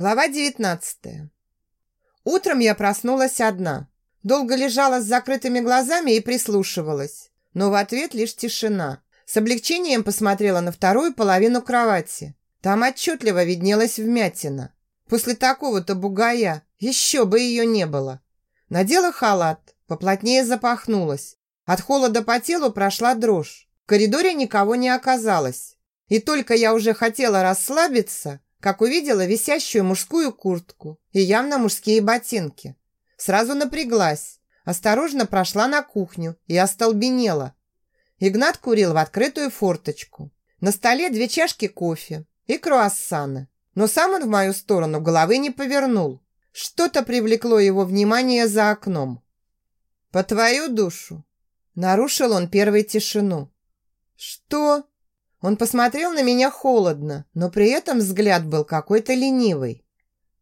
Глава 19. Утром я проснулась одна. Долго лежала с закрытыми глазами и прислушивалась. Но в ответ лишь тишина. С облегчением посмотрела на вторую половину кровати. Там отчетливо виднелась вмятина. После такого-то бугая еще бы ее не было. Надела халат, поплотнее запахнулась. От холода по телу прошла дрожь. В коридоре никого не оказалось. И только я уже хотела расслабиться, как увидела висящую мужскую куртку и явно мужские ботинки. Сразу напряглась, осторожно прошла на кухню и остолбенела. Игнат курил в открытую форточку. На столе две чашки кофе и круассаны. Но сам он в мою сторону головы не повернул. Что-то привлекло его внимание за окном. «По твою душу!» Нарушил он первой тишину. «Что?» Он посмотрел на меня холодно, но при этом взгляд был какой-то ленивый.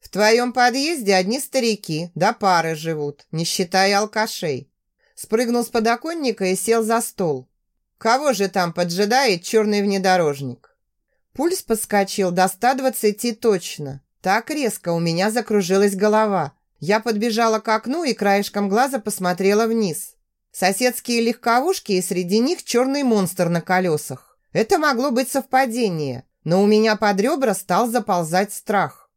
«В твоем подъезде одни старики, да пары живут, не считая алкашей». Спрыгнул с подоконника и сел за стол. «Кого же там поджидает черный внедорожник?» Пульс подскочил до 120 точно. Так резко у меня закружилась голова. Я подбежала к окну и краешком глаза посмотрела вниз. Соседские легковушки и среди них черный монстр на колесах. Это могло быть совпадение, но у меня под ребра стал заползать страх.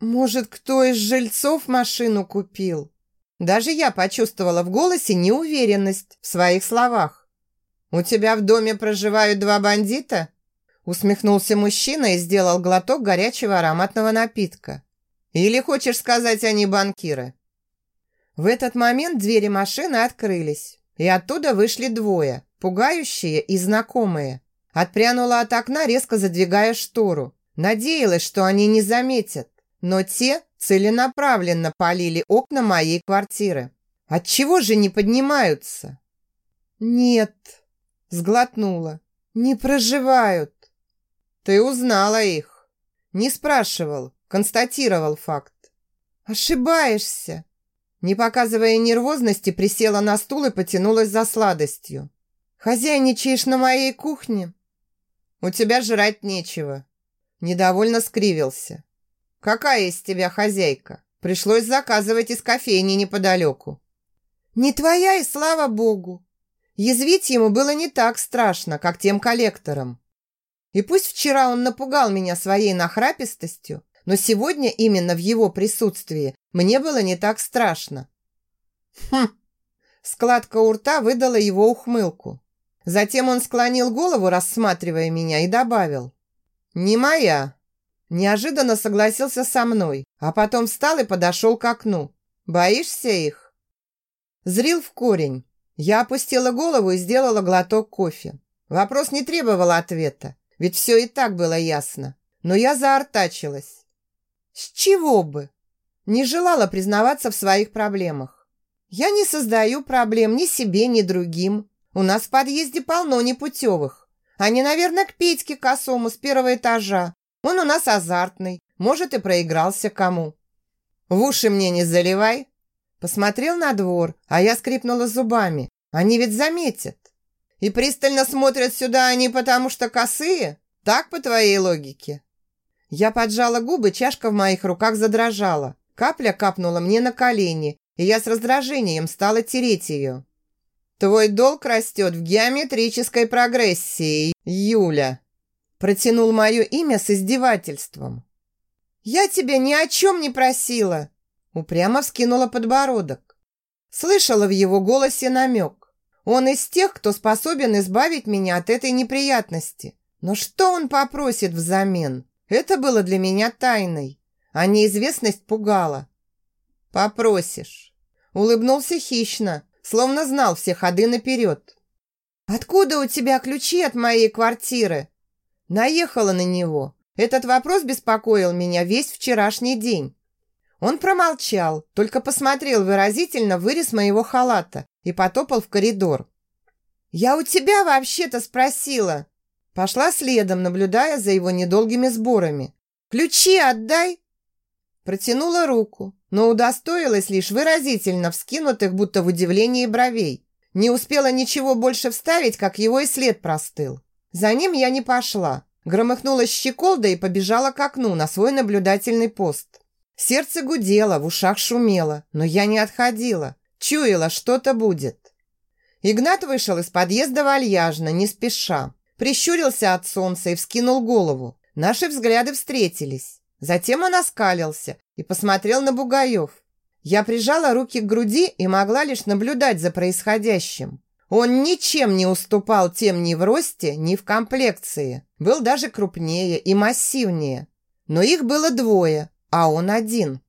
Может, кто из жильцов машину купил? Даже я почувствовала в голосе неуверенность в своих словах. «У тебя в доме проживают два бандита?» Усмехнулся мужчина и сделал глоток горячего ароматного напитка. «Или хочешь сказать, они банкиры?» В этот момент двери машины открылись, и оттуда вышли двое, пугающие и знакомые. Отпрянула от окна, резко задвигая штору. Надеялась, что они не заметят. Но те целенаправленно полили окна моей квартиры. Отчего же не поднимаются? Нет, сглотнула. Не проживают. Ты узнала их. Не спрашивал, констатировал факт. Ошибаешься. Не показывая нервозности, присела на стул и потянулась за сладостью. Хозяйничаешь на моей кухне? У тебя жрать нечего. Недовольно скривился. Какая из тебя хозяйка? Пришлось заказывать из кофейни неподалеку. Не твоя и слава богу. Язвить ему было не так страшно, как тем коллекторам. И пусть вчера он напугал меня своей нахрапистостью, но сегодня именно в его присутствии мне было не так страшно. Хм. Складка у рта выдала его ухмылку. Затем он склонил голову, рассматривая меня, и добавил. «Не моя». Неожиданно согласился со мной, а потом встал и подошел к окну. «Боишься их?» Зрил в корень. Я опустила голову и сделала глоток кофе. Вопрос не требовал ответа, ведь все и так было ясно. Но я заортачилась. С чего бы? Не желала признаваться в своих проблемах. Я не создаю проблем ни себе, ни другим. У нас в подъезде полно непутевых. Они, наверное, к Петьке Косому с первого этажа. Он у нас азартный, может, и проигрался кому. В уши мне не заливай. Посмотрел на двор, а я скрипнула зубами. Они ведь заметят. И пристально смотрят сюда они потому, что косые? Так, по твоей логике? Я поджала губы, чашка в моих руках задрожала. Капля капнула мне на колени, и я с раздражением стала тереть ее. Твой долг растет в геометрической прогрессии, Юля. Протянул мое имя с издевательством. Я тебя ни о чем не просила. Упрямо вскинула подбородок. Слышала в его голосе намек. Он из тех, кто способен избавить меня от этой неприятности. Но что он попросит взамен? Это было для меня тайной, а неизвестность пугала. «Попросишь». Улыбнулся хищно, словно знал все ходы наперед. «Откуда у тебя ключи от моей квартиры?» Наехала на него. Этот вопрос беспокоил меня весь вчерашний день. Он промолчал, только посмотрел выразительно вырез моего халата и потопал в коридор. «Я у тебя вообще-то спросила!» Пошла следом, наблюдая за его недолгими сборами. «Ключи отдай!» Протянула руку, но удостоилась лишь выразительно вскинутых, будто в удивлении бровей. Не успела ничего больше вставить, как его и след простыл. За ним я не пошла. Громыхнула щеколда и побежала к окну на свой наблюдательный пост. Сердце гудело, в ушах шумело, но я не отходила. Чуяла, что-то будет. Игнат вышел из подъезда вальяжно, не спеша. Прищурился от солнца и вскинул голову. Наши взгляды встретились. Затем он оскалился и посмотрел на Бугаев. Я прижала руки к груди и могла лишь наблюдать за происходящим. Он ничем не уступал тем ни в росте, ни в комплекции. Был даже крупнее и массивнее. Но их было двое, а он один.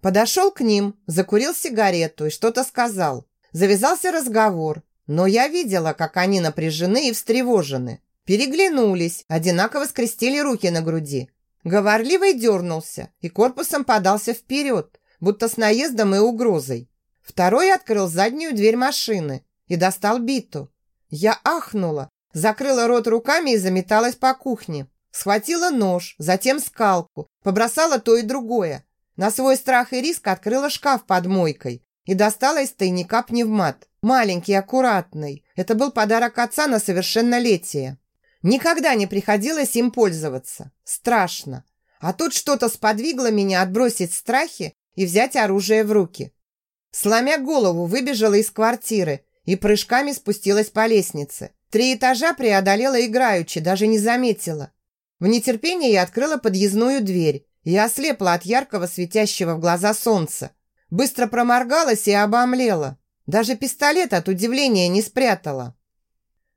Подошел к ним, закурил сигарету и что-то сказал. Завязался разговор, но я видела, как они напряжены и встревожены. Переглянулись, одинаково скрестили руки на груди. Говорливый дернулся и корпусом подался вперед, будто с наездом и угрозой. Второй открыл заднюю дверь машины и достал биту. Я ахнула, закрыла рот руками и заметалась по кухне. Схватила нож, затем скалку, побросала то и другое. На свой страх и риск открыла шкаф под мойкой и достала из тайника пневмат. Маленький, аккуратный. Это был подарок отца на совершеннолетие. Никогда не приходилось им пользоваться. Страшно. А тут что-то сподвигло меня отбросить страхи и взять оружие в руки. Сломя голову, выбежала из квартиры и прыжками спустилась по лестнице. Три этажа преодолела играючи, даже не заметила. В нетерпении я открыла подъездную дверь и ослепла от яркого светящего в глаза солнца. Быстро проморгалась и обомлела. Даже пистолет от удивления не спрятала.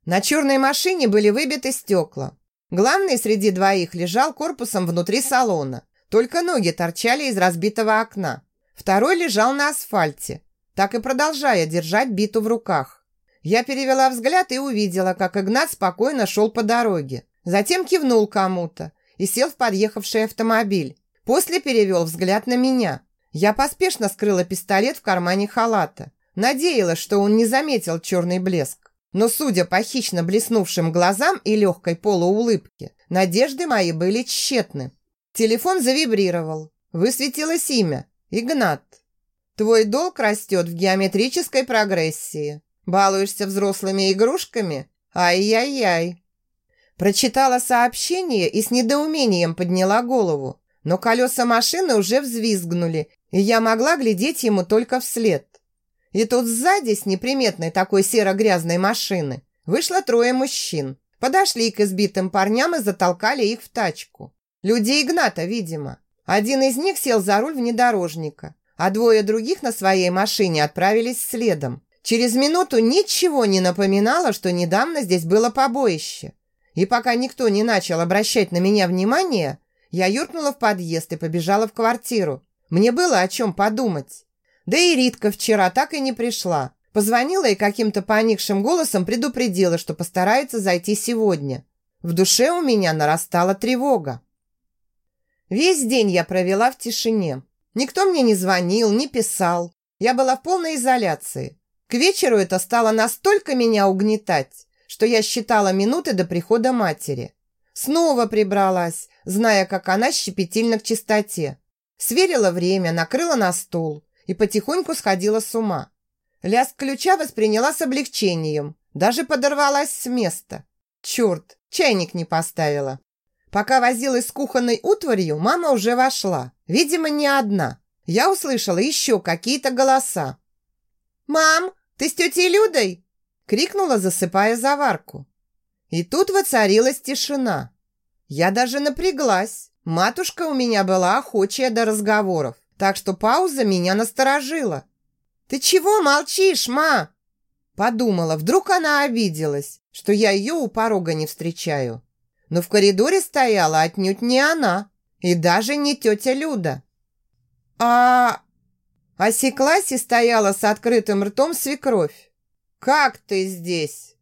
На черной машине были выбиты стекла. Главный среди двоих лежал корпусом внутри салона. Только ноги торчали из разбитого окна. Второй лежал на асфальте, так и продолжая держать биту в руках. Я перевела взгляд и увидела, как Игнат спокойно шел по дороге. Затем кивнул кому-то и сел в подъехавший автомобиль. После перевел взгляд на меня. Я поспешно скрыла пистолет в кармане халата. Надеялась, что он не заметил черный блеск. Но, судя по хищно блеснувшим глазам и легкой полуулыбке, надежды мои были тщетны. Телефон завибрировал. Высветилось имя. Игнат. Твой долг растет в геометрической прогрессии. Балуешься взрослыми игрушками? Ай-яй-яй. Прочитала сообщение и с недоумением подняла голову. Но колеса машины уже взвизгнули, и я могла глядеть ему только вслед. И тут сзади с неприметной такой серо-грязной машины вышло трое мужчин. Подошли к избитым парням и затолкали их в тачку. Люди Игната, видимо. Один из них сел за руль внедорожника, а двое других на своей машине отправились следом. Через минуту ничего не напоминало, что недавно здесь было побоище. И пока никто не начал обращать на меня внимание, я юркнула в подъезд и побежала в квартиру. Мне было о чем подумать. Да и Ритка вчера так и не пришла. Позвонила и каким-то поникшим голосом предупредила, что постарается зайти сегодня. В душе у меня нарастала тревога. Весь день я провела в тишине. Никто мне не звонил, не писал. Я была в полной изоляции. К вечеру это стало настолько меня угнетать, что я считала минуты до прихода матери. Снова прибралась, зная, как она щепетильна к чистоте. Сверила время, накрыла на стол и потихоньку сходила с ума. Лязг ключа восприняла с облегчением, даже подорвалась с места. Черт, чайник не поставила. Пока возилась с кухонной утварью, мама уже вошла. Видимо, не одна. Я услышала еще какие-то голоса. «Мам, ты с тетей Людой?» крикнула, засыпая заварку. И тут воцарилась тишина. Я даже напряглась. Матушка у меня была охочая до разговоров, так что пауза меня насторожила. «Ты чего молчишь, ма?» Подумала, вдруг она обиделась, что я ее у порога не встречаю. Но в коридоре стояла отнюдь не она, и даже не тетя Люда. «А...» Осеклась и стояла с открытым ртом свекровь. «Как ты здесь?»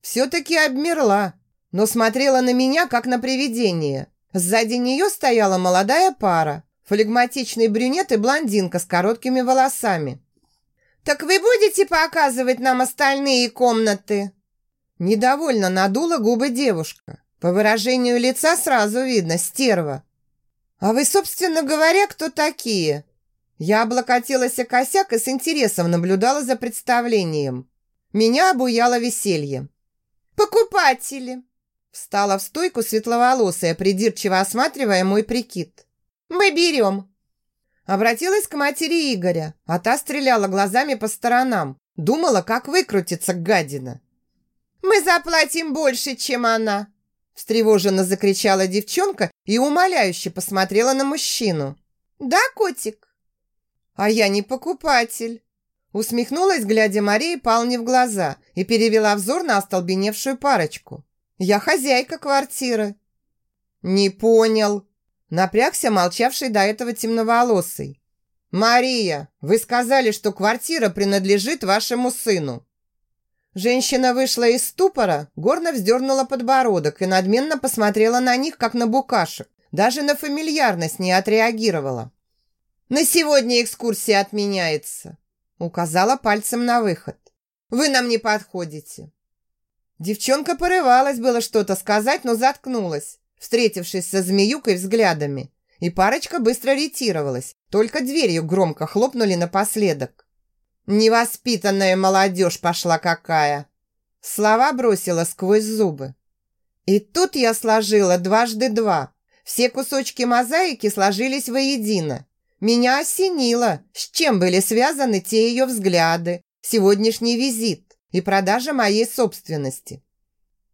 Все-таки обмерла, но смотрела на меня, как на привидение. Сзади нее стояла молодая пара, флегматичный брюнет и блондинка с короткими волосами. «Так вы будете показывать нам остальные комнаты?» Недовольно надула губы девушка. По выражению лица сразу видно стерва. «А вы, собственно говоря, кто такие?» Я облокотилась о косяк и с интересом наблюдала за представлением. Меня обуяло веселье. «Покупатели!» Встала в стойку светловолосая, придирчиво осматривая мой прикид. «Мы берем!» Обратилась к матери Игоря, а та стреляла глазами по сторонам. Думала, как выкрутиться гадина. «Мы заплатим больше, чем она!» Встревоженно закричала девчонка и умоляюще посмотрела на мужчину. «Да, котик?» «А я не покупатель!» Усмехнулась, глядя Марии Павловне в глаза и перевела взор на остолбеневшую парочку. «Я хозяйка квартиры». «Не понял», напрягся молчавший до этого темноволосый. «Мария, вы сказали, что квартира принадлежит вашему сыну». Женщина вышла из ступора, горно вздернула подбородок и надменно посмотрела на них, как на букашек. Даже на фамильярность не отреагировала. «На сегодня экскурсия отменяется», указала пальцем на выход. «Вы нам не подходите». Девчонка порывалась было что-то сказать, но заткнулась, встретившись со змеюкой взглядами. И парочка быстро ретировалась, только дверью громко хлопнули напоследок. «Невоспитанная молодежь пошла какая!» Слова бросила сквозь зубы. И тут я сложила дважды два. Все кусочки мозаики сложились воедино. Меня осенило, с чем были связаны те ее взгляды, сегодняшний визит и продажа моей собственности.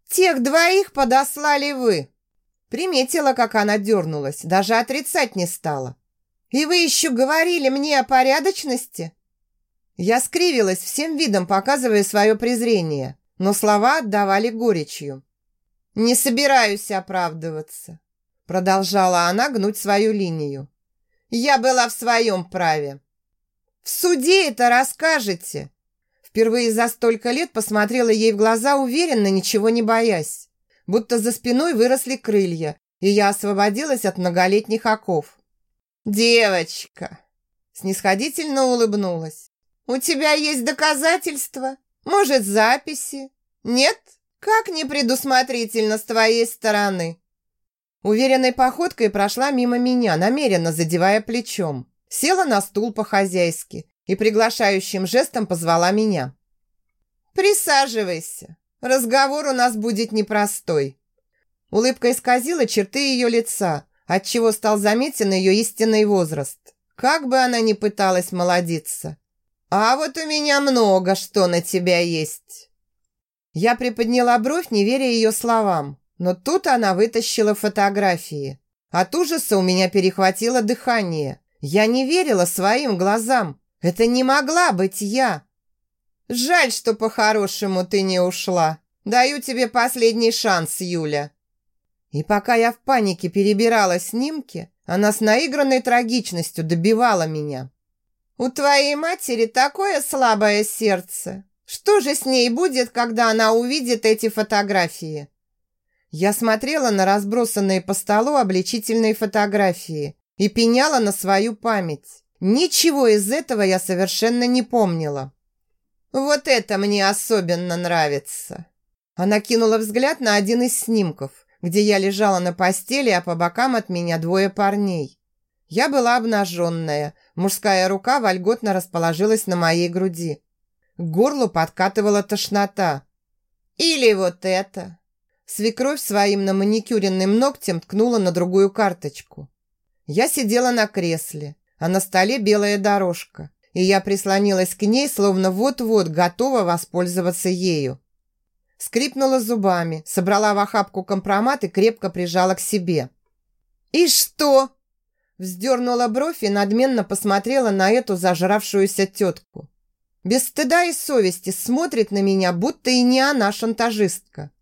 «Тех двоих подослали вы!» Приметила, как она дернулась, даже отрицать не стала. «И вы еще говорили мне о порядочности?» Я скривилась всем видом, показывая свое презрение, но слова отдавали горечью. «Не собираюсь оправдываться», продолжала она гнуть свою линию. «Я была в своем праве». «В суде это расскажете!» Впервые за столько лет посмотрела ей в глаза, уверенно, ничего не боясь будто за спиной выросли крылья, и я освободилась от многолетних оков. «Девочка!» Снисходительно улыбнулась. «У тебя есть доказательства? Может, записи? Нет? Как непредусмотрительно с твоей стороны!» Уверенной походкой прошла мимо меня, намеренно задевая плечом. Села на стул по-хозяйски и приглашающим жестом позвала меня. «Присаживайся!» Разговор у нас будет непростой». Улыбка исказила черты ее лица, отчего стал заметен ее истинный возраст. Как бы она ни пыталась молодиться. «А вот у меня много что на тебя есть». Я приподняла бровь, не веря ее словам, но тут она вытащила фотографии. От ужаса у меня перехватило дыхание. Я не верила своим глазам. Это не могла быть я. Жаль, что по-хорошему ты не ушла. Даю тебе последний шанс, Юля. И пока я в панике перебирала снимки, она с наигранной трагичностью добивала меня. У твоей матери такое слабое сердце. Что же с ней будет, когда она увидит эти фотографии? Я смотрела на разбросанные по столу обличительные фотографии и пеняла на свою память. Ничего из этого я совершенно не помнила. Вот это мне особенно нравится. Она кинула взгляд на один из снимков, где я лежала на постели, а по бокам от меня двое парней. Я была обнаженная, мужская рука вольготно расположилась на моей груди. К горлу подкатывала тошнота. «Или вот это!» Свекровь своим наманикюренным ногтем ткнула на другую карточку. Я сидела на кресле, а на столе белая дорожка и я прислонилась к ней, словно вот-вот готова воспользоваться ею. Скрипнула зубами, собрала в охапку компромат и крепко прижала к себе. «И что?» Вздернула бровь и надменно посмотрела на эту зажравшуюся тетку. Без стыда и совести смотрит на меня, будто и не она шантажистка.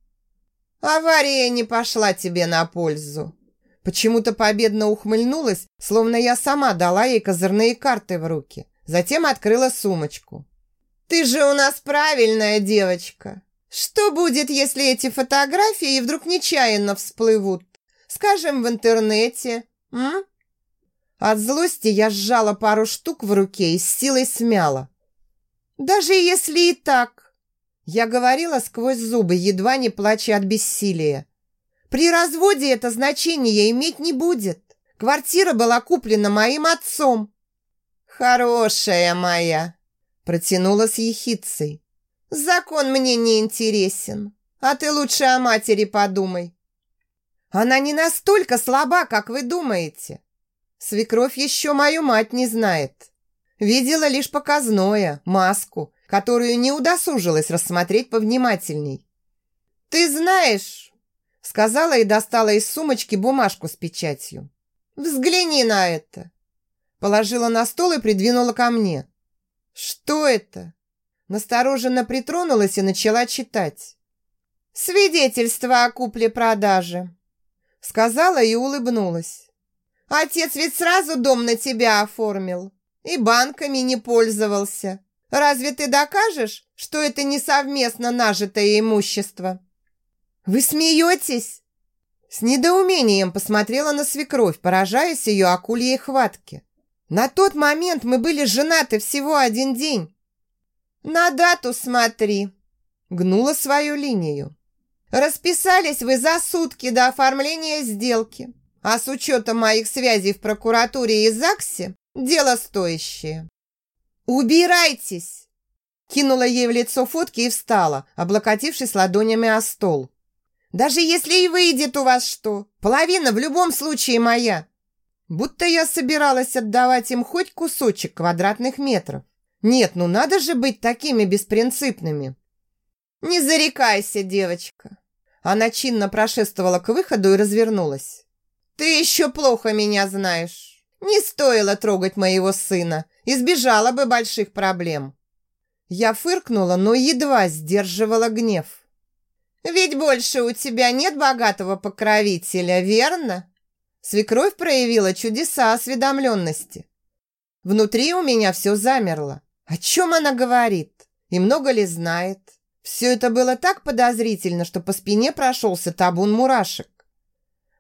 «Авария не пошла тебе на пользу». Почему-то победно ухмыльнулась, словно я сама дала ей козырные карты в руки. Затем открыла сумочку. «Ты же у нас правильная девочка. Что будет, если эти фотографии вдруг нечаянно всплывут? Скажем, в интернете, м?» От злости я сжала пару штук в руке и с силой смяла. «Даже если и так...» Я говорила сквозь зубы, едва не плача от бессилия. «При разводе это значение иметь не будет. Квартира была куплена моим отцом, «Хорошая моя!» Протянула с ехицей. «Закон мне не интересен. А ты лучше о матери подумай. Она не настолько слаба, как вы думаете. Свекровь еще мою мать не знает. Видела лишь показное, маску, которую не удосужилась рассмотреть повнимательней. «Ты знаешь», — сказала и достала из сумочки бумажку с печатью. «Взгляни на это». Положила на стол и придвинула ко мне. «Что это?» Настороженно притронулась и начала читать. «Свидетельство о купле-продаже», — сказала и улыбнулась. «Отец ведь сразу дом на тебя оформил и банками не пользовался. Разве ты докажешь, что это не совместно нажитое имущество?» «Вы смеетесь?» С недоумением посмотрела на свекровь, поражаясь ее акульей хватке. «На тот момент мы были женаты всего один день». «На дату смотри», — гнула свою линию. «Расписались вы за сутки до оформления сделки, а с учетом моих связей в прокуратуре и ЗАГСе дело стоящее». «Убирайтесь!» Кинула ей в лицо фотки и встала, облокотившись ладонями о стол. Даже если и выйдет у вас что, половина в любом случае моя. Будто я собиралась отдавать им хоть кусочек квадратных метров. Нет, ну надо же быть такими беспринципными. Не зарекайся, девочка. Она чинно прошествовала к выходу и развернулась. Ты еще плохо меня знаешь. Не стоило трогать моего сына. Избежала бы больших проблем. Я фыркнула, но едва сдерживала гнев. Ведь больше у тебя нет богатого покровителя, верно? Свекровь проявила чудеса осведомленности. Внутри у меня все замерло. О чем она говорит? И много ли знает? Все это было так подозрительно, что по спине прошелся табун мурашек.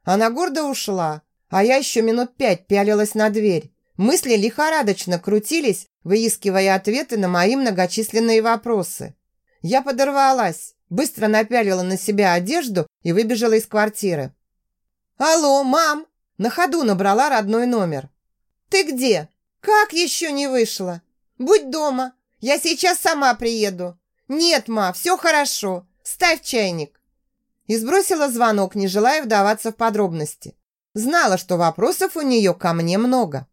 Она гордо ушла, а я еще минут пять пялилась на дверь. Мысли лихорадочно крутились, выискивая ответы на мои многочисленные вопросы. Я подорвалась, быстро напялила на себя одежду и выбежала из квартиры. «Алло, мам!» На ходу набрала родной номер. «Ты где? Как еще не вышла? Будь дома, я сейчас сама приеду». «Нет, ма, все хорошо, ставь чайник». И сбросила звонок, не желая вдаваться в подробности. Знала, что вопросов у нее ко мне много.